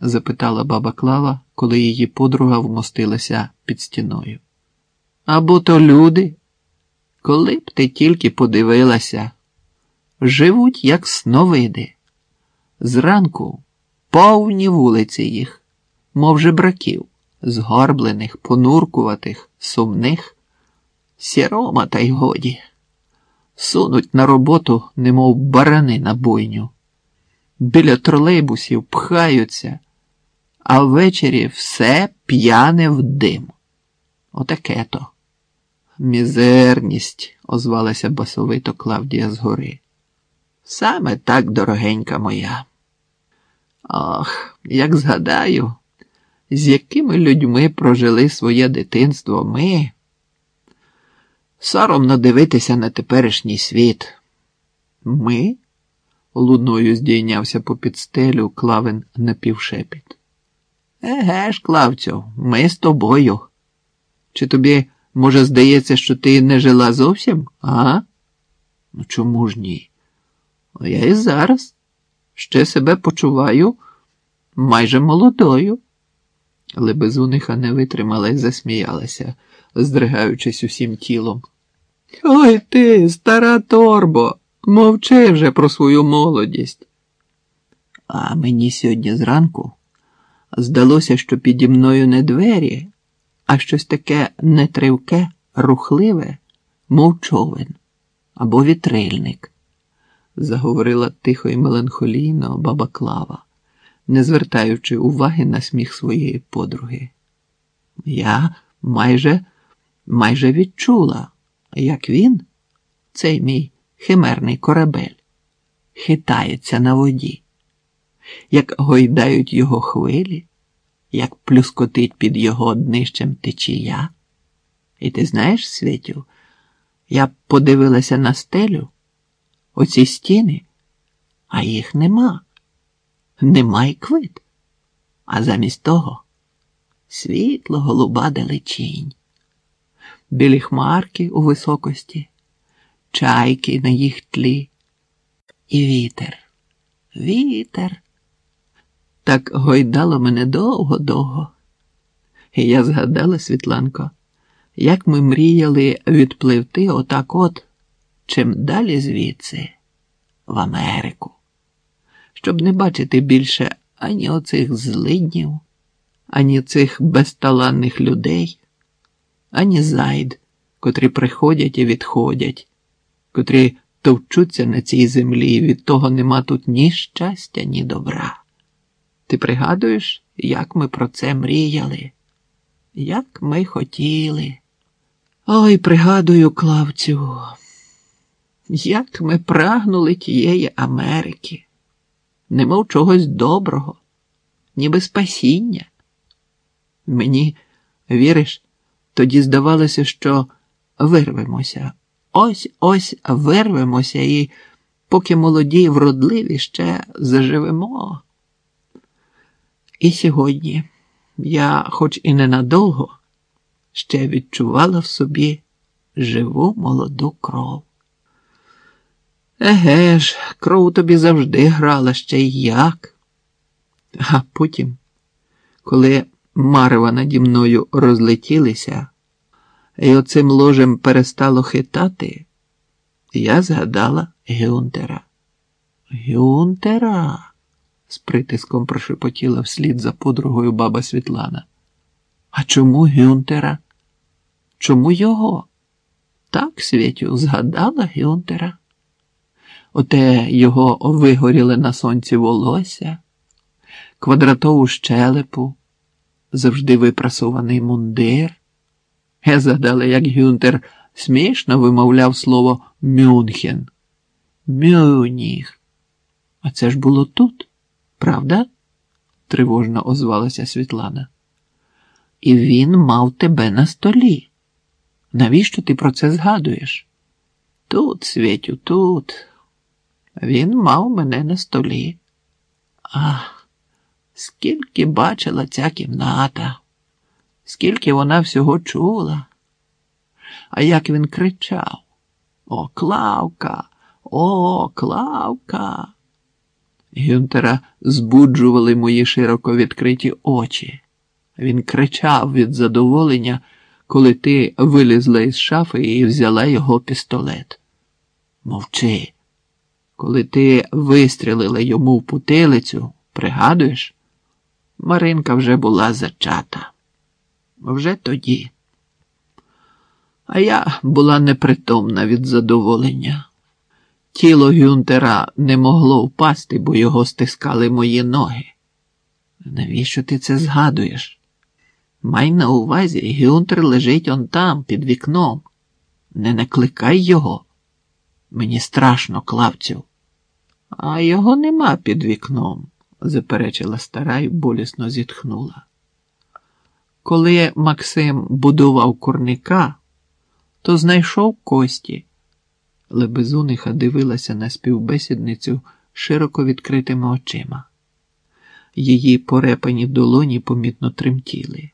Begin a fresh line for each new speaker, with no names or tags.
запитала баба Клава, коли її подруга вмостилася під стіною. Або то люди, коли б ти тільки подивилася, живуть як сновиди. Зранку повні вулиці їх, мов жебраків, згорблених, понуркуватих, сумних, сірома та й годі, сунуть на роботу, немов барани на бойню, біля тролейбусів пхаються, а ввечері все п'яне в дим. Отаке то. Мізерність, озвалася басовито Клавдія згори. Саме так, дорогенька моя. Ах, як згадаю, з якими людьми прожили своє дитинство ми. Соромно дивитися на теперішній світ. Ми? луною здійнявся по підстелю клавин напівшепіт. Еге ж, Клавцю, ми з тобою. Чи тобі, може, здається, що ти не жила зовсім, а? Ну чому ж ні? А Я і зараз ще себе почуваю майже молодою. Лебезуниха не витримала і засміялася, здригаючись усім тілом. Ой ти, стара торбо, мовчи вже про свою молодість. А мені сьогодні зранку здалося, що піді мною не двері, а щось таке нетривке, рухливе, мов човен або вітрильник, заговорила тихо і меланхолійно баба Клава, не звертаючи уваги на сміх своєї подруги. Я майже, майже відчула, як він, цей мій химерний корабель, хитається на воді, як гойдають його хвилі, як плюскотить під його днищем течія. І ти знаєш, Світю, я подивилася на стелю, оці стіни, а їх нема. Нема й квит. А замість того світло голуба далечінь, білі хмарки у високості, чайки на їх тлі, і вітер, вітер. Так гойдало мене довго-довго. І я згадала, Світланко, як ми мріяли відпливти отак от, чим далі звідси, в Америку, щоб не бачити більше ані оцих злиднів, ані цих безталанних людей, ані зайд, котрі приходять і відходять, котрі товчуться на цій землі, і від того нема тут ні щастя, ні добра. Ти пригадуєш, як ми про це мріяли, як ми хотіли. Ой, пригадую, Клавцю, як ми прагнули тієї Америки, немов чогось доброго, ніби спасіння. Мені, віриш, тоді здавалося, що вирвемося, ось ось вирвемося і, поки молоді й вродливі, ще заживемо. І сьогодні я, хоч і ненадовго, ще відчувала в собі живу молоду кров. Еге ж, кров тобі завжди грала ще й як. А потім, коли марева наді мною розлетілися, і оцим ложем перестало хитати, я згадала Гюнтера. Гюнтера з притиском прошепотіла вслід за подругою баба Світлана. А чому Гюнтера? Чому його? Так, Світю, згадала Гюнтера. Оте його вигоріли на сонці волосся, квадратову щелепу, завжди випрасований мундир. Я згадала, як Гюнтер смішно вимовляв слово Мюнхен. Мюніх. А це ж було тут. Правда? тривожно озвалася Світлана. І він мав тебе на столі. Навіщо ти про це згадуєш? Тут, Світю, тут. Він мав мене на столі. Ах, скільки бачила ця кімната, скільки вона всього чула. А як він кричав: О, Клавка, о, Клавка! Гюнтера збуджували мої широко відкриті очі. Він кричав від задоволення, коли ти вилізла із шафи і взяла його пістолет. Мовчи. Коли ти вистрілила йому в путилицю, пригадуєш? Маринка вже була зачата. Вже тоді. А я була непритомна від задоволення. Тіло Гюнтера не могло впасти, бо його стискали мої ноги. Навіщо ти це згадуєш? Май на увазі, Гюнтер лежить он там, під вікном. Не накликай його. Мені страшно, клавцю. А його нема під вікном, заперечила стара і болісно зітхнула. Коли Максим будував курника, то знайшов кості. Лебезуниха дивилася на співбесідницю широко відкритими очима. Її порепані долоні помітно тремтіли.